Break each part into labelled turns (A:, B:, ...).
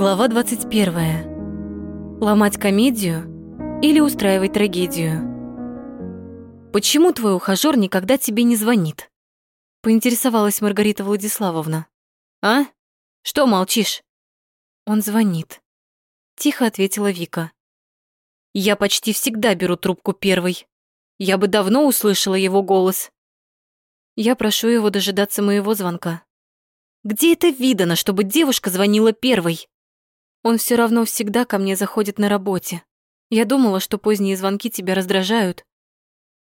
A: Глава 21. Ломать комедию или устраивать трагедию? Почему твой ухажёр никогда тебе не звонит? Поинтересовалась Маргарита Владиславовна. А? Что молчишь? Он звонит. Тихо ответила Вика. Я почти всегда беру трубку первой. Я бы давно услышала его голос. Я прошу его дожидаться моего звонка. Где это видано, чтобы девушка звонила первой? Он все равно всегда ко мне заходит на работе. Я думала, что поздние звонки тебя раздражают.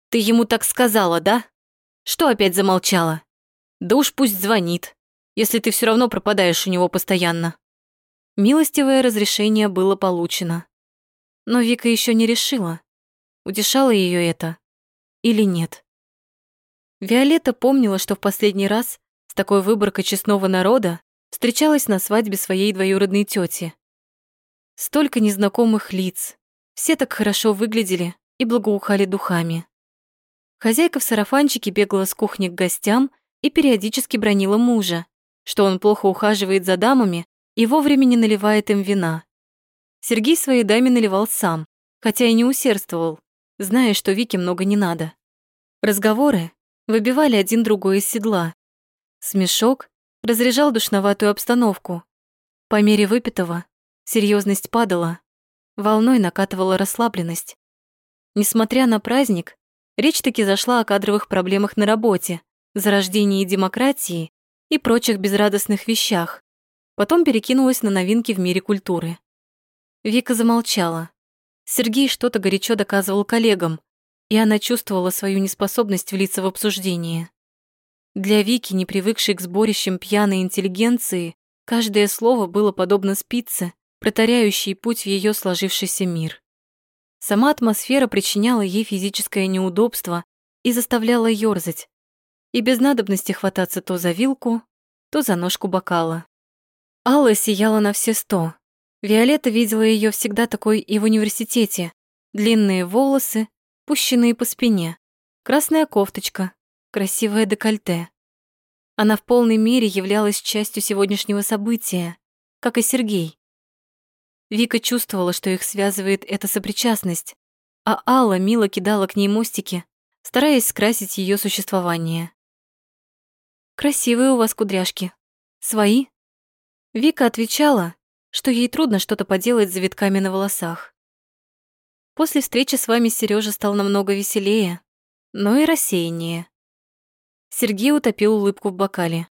A: Ты ему так сказала, да? Что опять замолчала? Да уж пусть звонит, если ты все равно пропадаешь у него постоянно. Милостивое разрешение было получено. Но Вика еще не решила, утешало ее это или нет. Виолетта помнила, что в последний раз с такой выборкой честного народа встречалась на свадьбе своей двоюродной тети. Столько незнакомых лиц. Все так хорошо выглядели и благоухали духами. Хозяйка в сарафанчике бегала с кухни к гостям и периодически бронила мужа, что он плохо ухаживает за дамами и вовремя не наливает им вина. Сергей своей даме наливал сам, хотя и не усердствовал, зная, что Вике много не надо. Разговоры выбивали один другой из седла. Смешок разряжал душноватую обстановку. По мере выпитого Серьезность падала, волной накатывала расслабленность. Несмотря на праздник, речь таки зашла о кадровых проблемах на работе, зарождении демократии и прочих безрадостных вещах. Потом перекинулась на новинки в мире культуры. Вика замолчала. Сергей что-то горячо доказывал коллегам, и она чувствовала свою неспособность влиться в обсуждение. Для Вики, не привыкшей к сборищам пьяной интеллигенции, каждое слово было подобно спице, протаряющий путь в ее сложившийся мир. Сама атмосфера причиняла ей физическое неудобство и заставляла ёрзать, и без надобности хвататься то за вилку, то за ножку бокала. Алла сияла на все сто. Виолетта видела ее всегда такой и в университете. Длинные волосы, пущенные по спине, красная кофточка, красивое декольте. Она в полной мере являлась частью сегодняшнего события, как и Сергей. Вика чувствовала, что их связывает эта сопричастность, а Алла мило кидала к ней мостики, стараясь скрасить ее существование. «Красивые у вас кудряшки. Свои?» Вика отвечала, что ей трудно что-то поделать с завитками на волосах. После встречи с вами Сережа стал намного веселее, но и рассеяннее. Сергей утопил улыбку в бокале.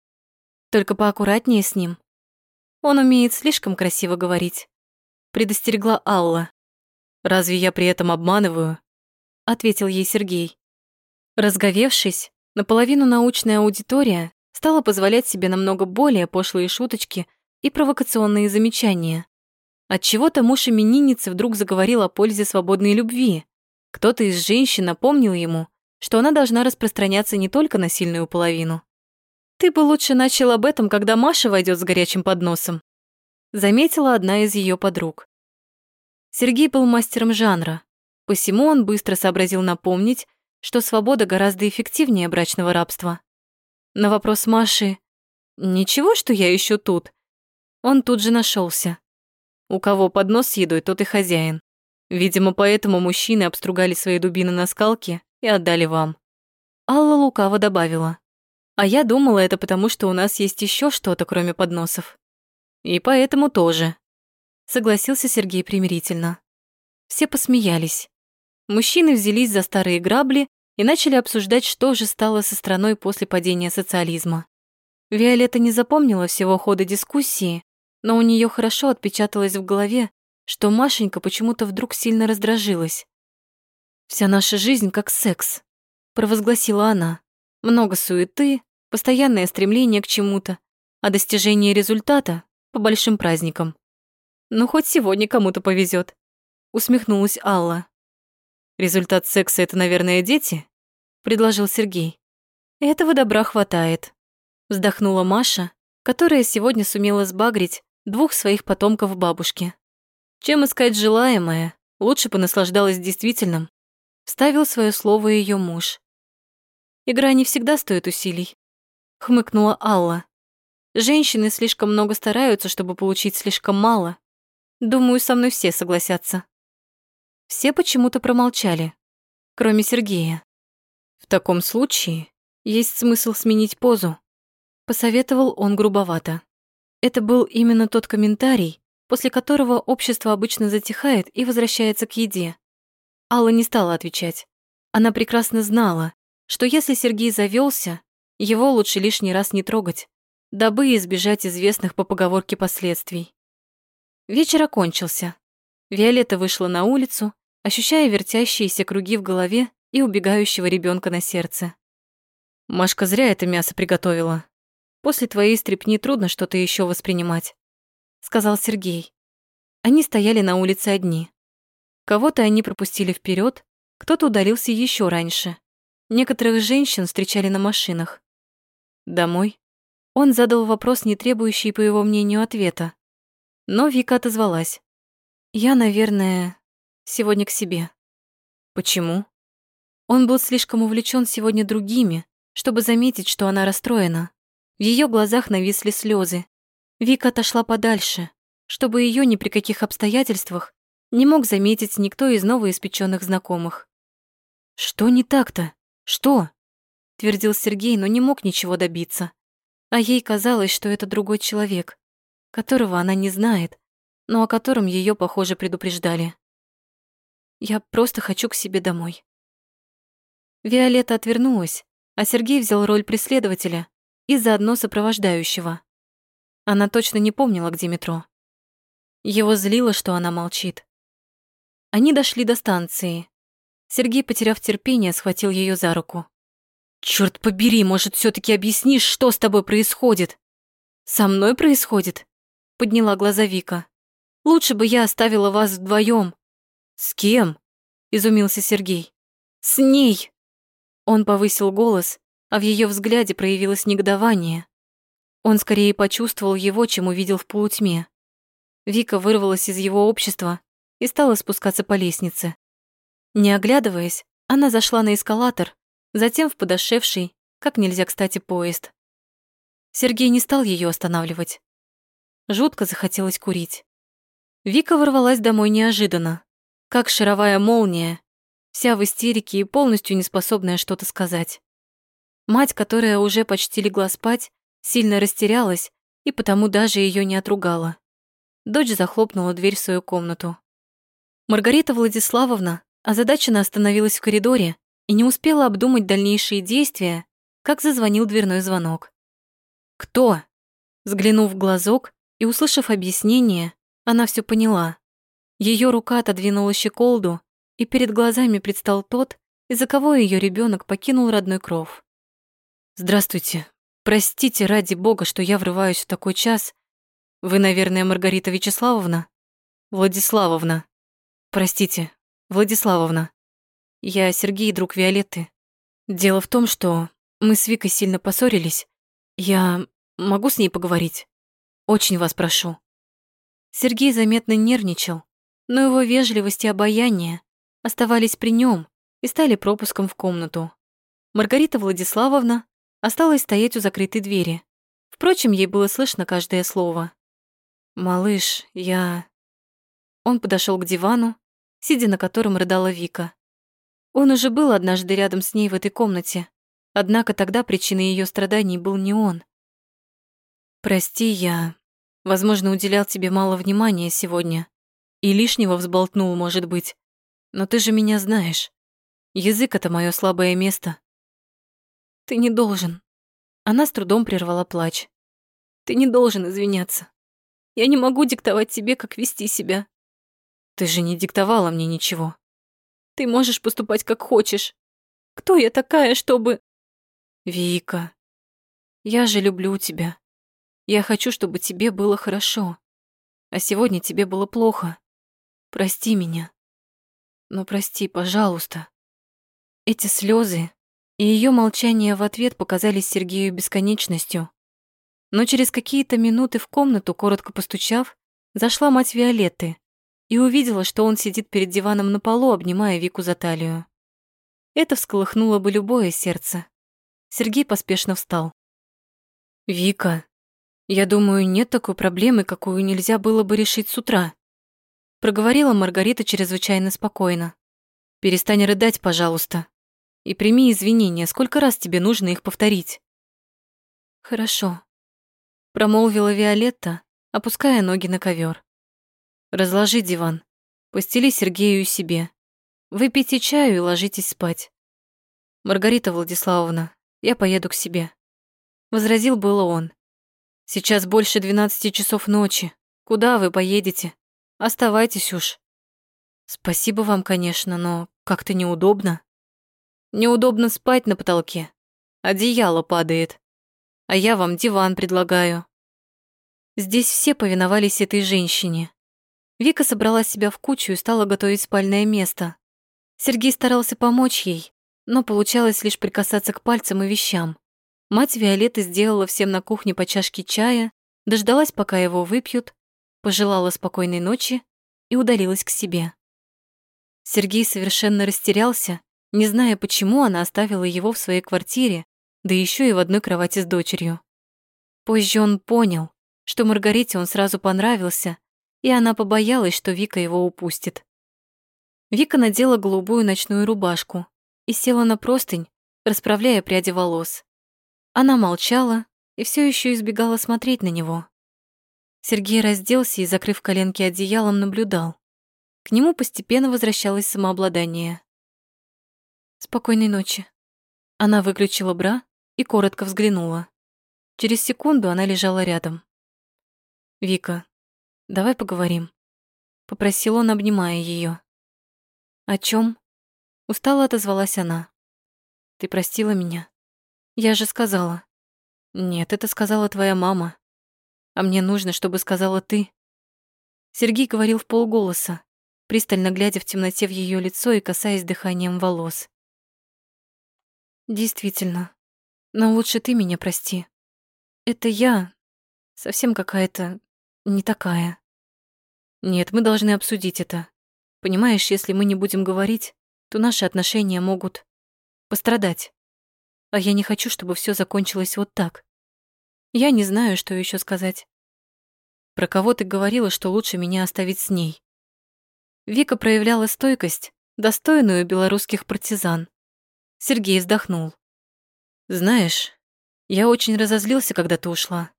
A: Только поаккуратнее с ним. Он умеет слишком красиво говорить предостерегла Алла. «Разве я при этом обманываю?» — ответил ей Сергей. Разговевшись, наполовину научная аудитория стала позволять себе намного более пошлые шуточки и провокационные замечания. Отчего-то муж именинницы вдруг заговорил о пользе свободной любви. Кто-то из женщин напомнил ему, что она должна распространяться не только на сильную половину. «Ты бы лучше начал об этом, когда Маша войдет с горячим подносом», заметила одна из ее подруг. Сергей был мастером жанра, посему он быстро сообразил напомнить, что свобода гораздо эффективнее брачного рабства. На вопрос Маши «Ничего, что я еще тут?» Он тут же нашелся. У кого поднос с едой, тот и хозяин. Видимо, поэтому мужчины обстругали свои дубины на скалке и отдали вам. Алла лукаво добавила. А я думала, это потому, что у нас есть еще что-то, кроме подносов. И поэтому тоже. Согласился Сергей примирительно. Все посмеялись. Мужчины взялись за старые грабли и начали обсуждать, что же стало со страной после падения социализма. Виолетта не запомнила всего хода дискуссии, но у нее хорошо отпечаталось в голове, что Машенька почему-то вдруг сильно раздражилась. «Вся наша жизнь как секс», — провозгласила она. «Много суеты, постоянное стремление к чему-то, а достижение результата по большим праздникам. Ну, хоть сегодня кому-то повезет. усмехнулась Алла. Результат секса это, наверное, дети? предложил Сергей. Этого добра хватает, вздохнула Маша, которая сегодня сумела сбагрить двух своих потомков бабушки. Чем искать желаемое, лучше понаслаждалась действительным. Вставил свое слово ее муж. Игра не всегда стоит усилий, хмыкнула Алла. Женщины слишком много стараются, чтобы получить слишком мало. Думаю, со мной все согласятся. Все почему-то промолчали, кроме Сергея. В таком случае есть смысл сменить позу, посоветовал он грубовато. Это был именно тот комментарий, после которого общество обычно затихает и возвращается к еде. Алла не стала отвечать. Она прекрасно знала, что если Сергей завелся, его лучше лишний раз не трогать, дабы избежать известных по поговорке последствий. Вечер окончился. Виолетта вышла на улицу, ощущая вертящиеся круги в голове и убегающего ребенка на сердце. «Машка зря это мясо приготовила. После твоей стрепни трудно что-то еще воспринимать», — сказал Сергей. Они стояли на улице одни. Кого-то они пропустили вперед, кто-то удалился еще раньше. Некоторых женщин встречали на машинах. Домой. Он задал вопрос, не требующий, по его мнению, ответа. Но Вика отозвалась. «Я, наверное, сегодня к себе». «Почему?» Он был слишком увлечен сегодня другими, чтобы заметить, что она расстроена. В ее глазах нависли слезы. Вика отошла подальше, чтобы ее ни при каких обстоятельствах не мог заметить никто из новоиспеченных знакомых. «Что не так-то? Что?» — твердил Сергей, но не мог ничего добиться. А ей казалось, что это другой человек, которого она не знает, но о котором ее, похоже, предупреждали. «Я просто хочу к себе домой». Виолетта отвернулась, а Сергей взял роль преследователя и заодно сопровождающего. Она точно не помнила, где метро. Его злило, что она молчит. Они дошли до станции. Сергей, потеряв терпение, схватил ее за руку. Черт побери, может, все таки объяснишь, что с тобой происходит?» «Со мной происходит?» — подняла глаза Вика. «Лучше бы я оставила вас вдвоем. «С кем?» — изумился Сергей. «С ней!» Он повысил голос, а в ее взгляде проявилось негодование. Он скорее почувствовал его, чем увидел в полутьме. Вика вырвалась из его общества и стала спускаться по лестнице. Не оглядываясь, она зашла на эскалатор, затем в подошедший, как нельзя кстати, поезд. Сергей не стал ее останавливать. Жутко захотелось курить. Вика ворвалась домой неожиданно, как шаровая молния, вся в истерике и полностью неспособная что-то сказать. Мать, которая уже почти легла спать, сильно растерялась и потому даже ее не отругала. Дочь захлопнула дверь в свою комнату. Маргарита Владиславовна озадаченно остановилась в коридоре и не успела обдумать дальнейшие действия, как зазвонил дверной звонок. «Кто?» Взглянув в глазок и услышав объяснение, она все поняла. Ее рука отодвинула щеколду, и перед глазами предстал тот, из-за кого ее ребенок покинул родной кров. «Здравствуйте. Простите, ради бога, что я врываюсь в такой час. Вы, наверное, Маргарита Вячеславовна?» «Владиславовна. Простите, Владиславовна. Я Сергей, друг Виолетты. Дело в том, что мы с Викой сильно поссорились. Я могу с ней поговорить? Очень вас прошу. Сергей заметно нервничал, но его вежливость и обаяние оставались при нем и стали пропуском в комнату. Маргарита Владиславовна осталась стоять у закрытой двери. Впрочем, ей было слышно каждое слово. «Малыш, я...» Он подошел к дивану, сидя на котором рыдала Вика. Он уже был однажды рядом с ней в этой комнате, однако тогда причиной ее страданий был не он. «Прости, я, возможно, уделял тебе мало внимания сегодня и лишнего взболтнул, может быть, но ты же меня знаешь. Язык — это мое слабое место». «Ты не должен». Она с трудом прервала плач. «Ты не должен извиняться. Я не могу диктовать тебе, как вести себя». «Ты же не диктовала мне ничего». Ты можешь поступать как хочешь. Кто я такая, чтобы... Вика, я же люблю тебя. Я хочу, чтобы тебе было хорошо. А сегодня тебе было плохо. Прости меня. Но прости, пожалуйста. Эти слезы и ее молчание в ответ показались Сергею бесконечностью. Но через какие-то минуты в комнату, коротко постучав, зашла мать Виолетты и увидела, что он сидит перед диваном на полу, обнимая Вику за талию. Это всколыхнуло бы любое сердце. Сергей поспешно встал. «Вика, Я думаю, нет такой проблемы, какую нельзя было бы решить с утра. Проговорила Маргарита чрезвычайно спокойно. Перестань рыдать, пожалуйста. И прими извинения, сколько раз тебе нужно их повторить. Хорошо. Промолвила Виолетта, опуская ноги на ковер. Разложи диван. Постели Сергею и себе. Выпейте чаю и ложитесь спать. Маргарита Владиславовна, я поеду к себе. Возразил было он. Сейчас больше двенадцати часов ночи. Куда вы поедете? Оставайтесь уж. Спасибо вам, конечно, но как-то неудобно. Неудобно спать на потолке. Одеяло падает. А я вам диван предлагаю. Здесь все повиновались этой женщине. Вика собрала себя в кучу и стала готовить спальное место. Сергей старался помочь ей, но получалось лишь прикасаться к пальцам и вещам. Мать Виолетты сделала всем на кухне по чашке чая, дождалась, пока его выпьют, пожелала спокойной ночи и удалилась к себе. Сергей совершенно растерялся, не зная, почему она оставила его в своей квартире, да еще и в одной кровати с дочерью. Позже он понял, что Маргарите он сразу понравился, и она побоялась, что Вика его упустит. Вика надела голубую ночную рубашку и села на простынь, расправляя пряди волос. Она молчала и все еще избегала смотреть на него. Сергей разделся и, закрыв коленки одеялом, наблюдал. К нему постепенно возвращалось самообладание. «Спокойной ночи». Она выключила бра и коротко взглянула. Через секунду она лежала рядом. «Вика, давай поговорим», — попросил он, обнимая ее. «О чем? Устало отозвалась она. «Ты простила меня?» Я же сказала. Нет, это сказала твоя мама. А мне нужно, чтобы сказала ты. Сергей говорил в полголоса, пристально глядя в темноте в ее лицо и касаясь дыханием волос. Действительно. Но лучше ты меня прости. Это я совсем какая-то не такая. Нет, мы должны обсудить это. Понимаешь, если мы не будем говорить, то наши отношения могут пострадать а я не хочу, чтобы все закончилось вот так. Я не знаю, что еще сказать. Про кого ты говорила, что лучше меня оставить с ней? Вика проявляла стойкость, достойную белорусских партизан. Сергей вздохнул. Знаешь, я очень разозлился, когда ты ушла.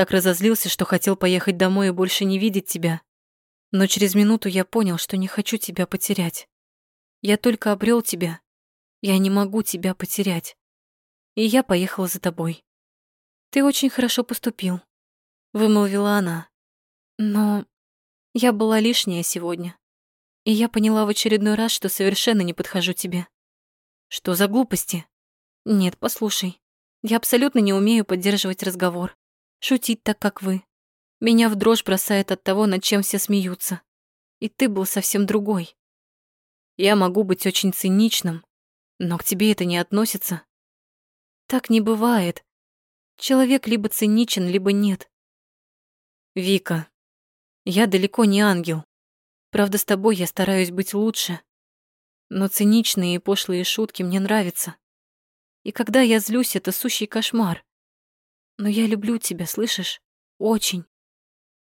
A: Так разозлился, что хотел поехать домой и больше не видеть тебя. Но через минуту я понял, что не хочу тебя потерять. Я только обрел тебя, я не могу тебя потерять. И я поехала за тобой. Ты очень хорошо поступил, вымолвила она. Но я была лишняя сегодня. И я поняла в очередной раз, что совершенно не подхожу тебе. Что за глупости? Нет, послушай. Я абсолютно не умею поддерживать разговор, шутить так, как вы. Меня в дрожь бросает от того, над чем все смеются. И ты был совсем другой. Я могу быть очень циничным, но к тебе это не относится. Так не бывает. Человек либо циничен, либо нет. Вика, я далеко не ангел. Правда, с тобой я стараюсь быть лучше. Но циничные и пошлые шутки мне нравятся. И когда я злюсь, это сущий кошмар. Но я люблю тебя, слышишь? Очень.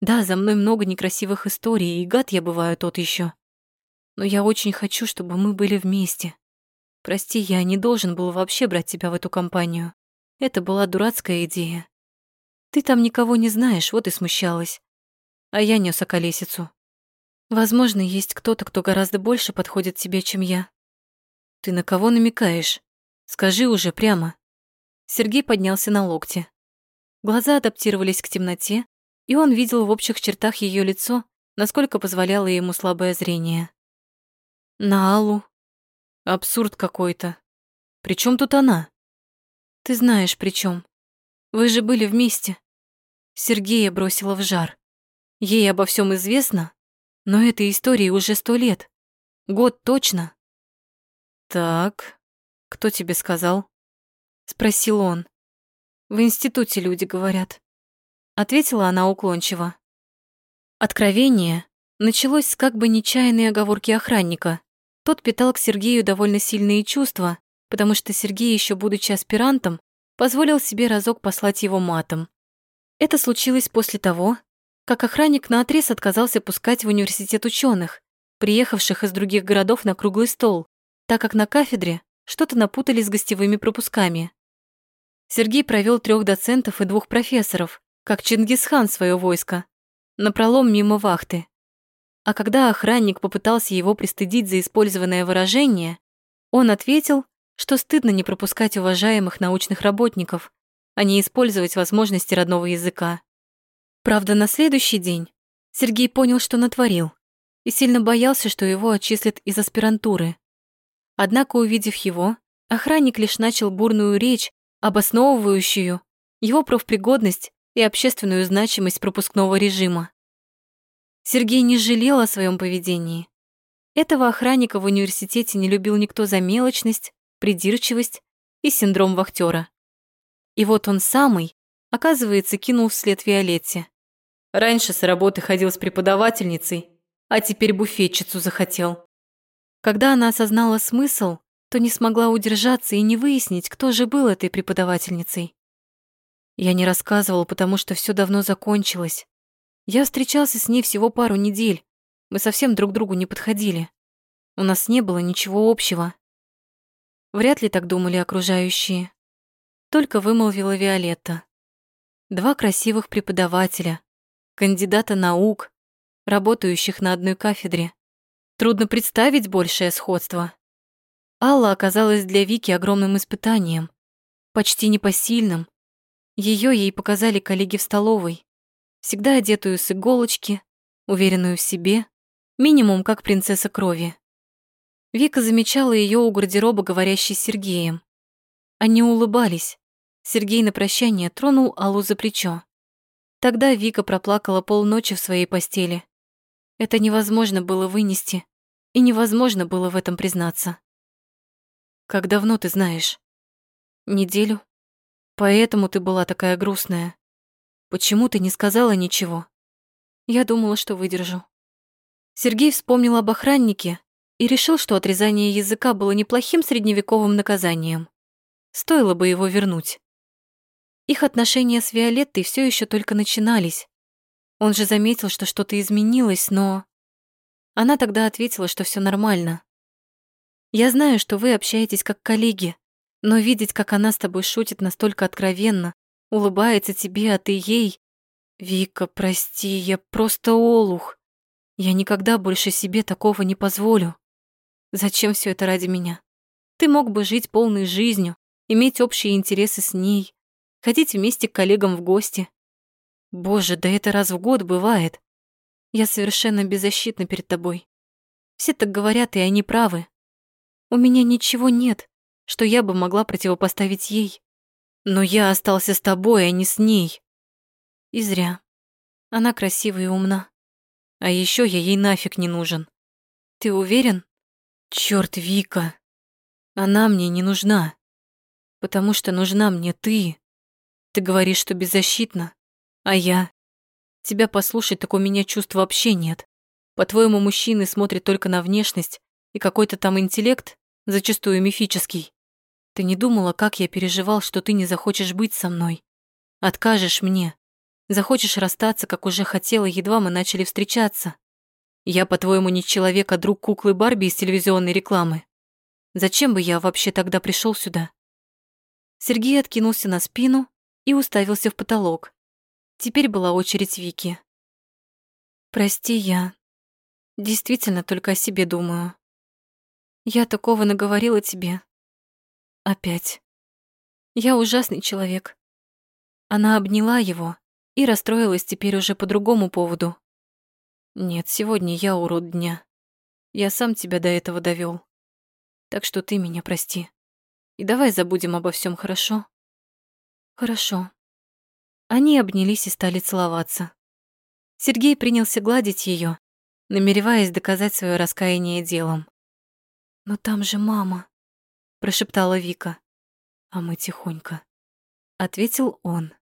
A: Да, за мной много некрасивых историй, и гад я бываю тот еще. Но я очень хочу, чтобы мы были вместе. Прости, я не должен был вообще брать тебя в эту компанию. Это была дурацкая идея. Ты там никого не знаешь, вот и смущалась. А я нёс околесицу. Возможно, есть кто-то, кто гораздо больше подходит тебе, чем я. Ты на кого намекаешь? Скажи уже прямо. Сергей поднялся на локте. Глаза адаптировались к темноте, и он видел в общих чертах ее лицо, насколько позволяло ему слабое зрение. На Аллу, Абсурд какой-то. При чем тут она? Ты знаешь, при чем. Вы же были вместе. Сергея бросила в жар. Ей обо всем известно, но этой истории уже сто лет. Год точно. Так, кто тебе сказал? Спросил он. В институте люди говорят. Ответила она уклончиво. Откровение началось с как бы нечаянной оговорки охранника. Тот питал к Сергею довольно сильные чувства, потому что Сергей, еще будучи аспирантом, позволил себе разок послать его матом. Это случилось после того, как охранник наотрез отказался пускать в университет ученых, приехавших из других городов на круглый стол, так как на кафедре что-то напутали с гостевыми пропусками. Сергей провел трех доцентов и двух профессоров, как Чингисхан свое войско, напролом мимо вахты. А когда охранник попытался его пристыдить за использованное выражение, он ответил, что стыдно не пропускать уважаемых научных работников, а не использовать возможности родного языка. Правда, на следующий день Сергей понял, что натворил, и сильно боялся, что его отчислят из аспирантуры. Однако, увидев его, охранник лишь начал бурную речь, обосновывающую его профпригодность и общественную значимость пропускного режима. Сергей не жалел о своем поведении. Этого охранника в университете не любил никто за мелочность, придирчивость и синдром вахтера. И вот он самый, оказывается, кинул вслед Виолетте. Раньше с работы ходил с преподавательницей, а теперь буфетчицу захотел. Когда она осознала смысл, то не смогла удержаться и не выяснить, кто же был этой преподавательницей. Я не рассказывал, потому что все давно закончилось. Я встречался с ней всего пару недель. Мы совсем друг другу не подходили. У нас не было ничего общего. Вряд ли так думали окружающие. Только вымолвила Виолетта. Два красивых преподавателя, кандидата наук, работающих на одной кафедре. Трудно представить большее сходство. Алла оказалась для Вики огромным испытанием, почти непосильным. Ее ей показали коллеги в столовой, всегда одетую с иголочки, уверенную в себе, минимум как принцесса крови. Вика замечала ее у гардероба, говорящей с Сергеем. Они улыбались. Сергей на прощание тронул Аллу за плечо. Тогда Вика проплакала полночи в своей постели. Это невозможно было вынести, и невозможно было в этом признаться. «Как давно ты знаешь?» «Неделю. Поэтому ты была такая грустная. Почему ты не сказала ничего?» Я думала, что выдержу. Сергей вспомнил об охраннике и решил, что отрезание языка было неплохим средневековым наказанием. Стоило бы его вернуть. Их отношения с Виолеттой все еще только начинались. Он же заметил, что что-то изменилось, но... Она тогда ответила, что все нормально. «Я знаю, что вы общаетесь как коллеги, но видеть, как она с тобой шутит настолько откровенно, улыбается тебе, а ты ей... Вика, прости, я просто олух. Я никогда больше себе такого не позволю. Зачем все это ради меня? Ты мог бы жить полной жизнью, иметь общие интересы с ней, ходить вместе к коллегам в гости. Боже, да это раз в год бывает. Я совершенно беззащитна перед тобой. Все так говорят, и они правы. У меня ничего нет, что я бы могла противопоставить ей. Но я остался с тобой, а не с ней. И зря. Она красивая и умна. А еще я ей нафиг не нужен. Ты уверен? Черт, Вика. Она мне не нужна. Потому что нужна мне ты. Ты говоришь, что беззащитна. А я? Тебя послушать, так у меня чувств вообще нет. По-твоему, мужчины смотрят только на внешность и какой-то там интеллект, зачастую мифический. Ты не думала, как я переживал, что ты не захочешь быть со мной? Откажешь мне. Захочешь расстаться, как уже хотела, едва мы начали встречаться. Я, по-твоему, не человек, а друг куклы Барби из телевизионной рекламы. Зачем бы я вообще тогда пришел сюда? Сергей откинулся на спину и уставился в потолок. Теперь была очередь Вики. «Прости, я действительно только о себе думаю. Я такого наговорила тебе. Опять. Я ужасный человек». Она обняла его и расстроилась теперь уже по другому поводу. «Нет, сегодня я урод дня. Я сам тебя до этого довел. Так что ты меня прости. И давай забудем обо всем, хорошо?» «Хорошо», они обнялись и стали целоваться. Сергей принялся гладить ее, намереваясь доказать свое раскаяние делом. «Но там же мама», — прошептала Вика. «А мы тихонько», — ответил он.